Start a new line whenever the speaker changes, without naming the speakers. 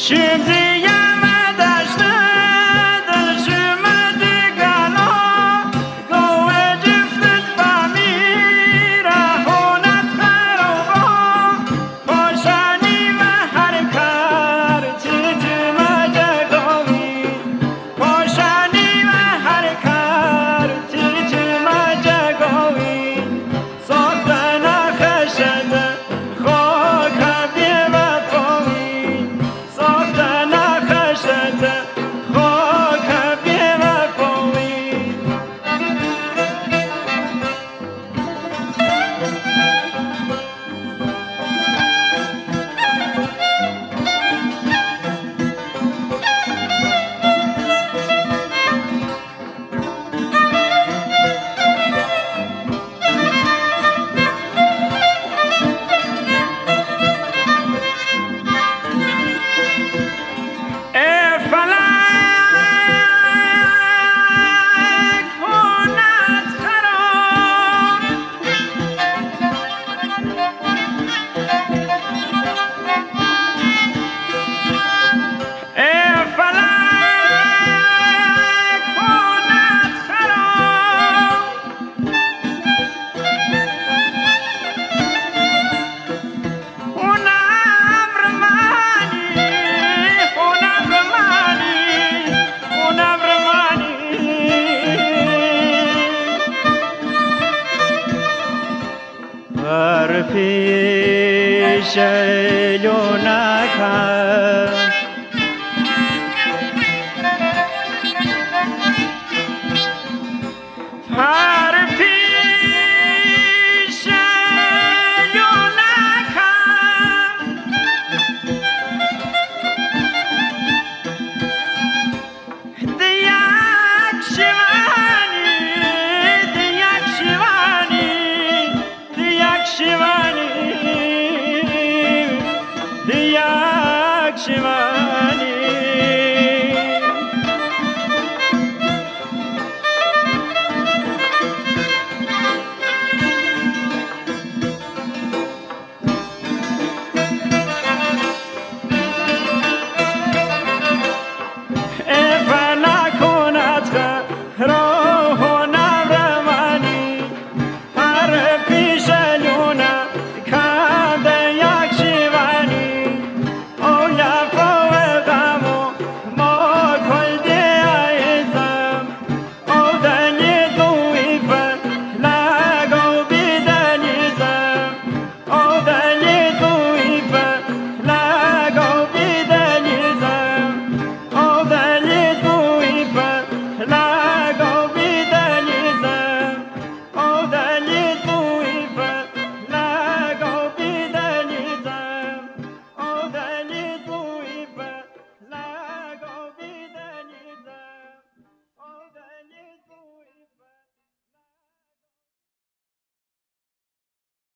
现在。shelo nakhar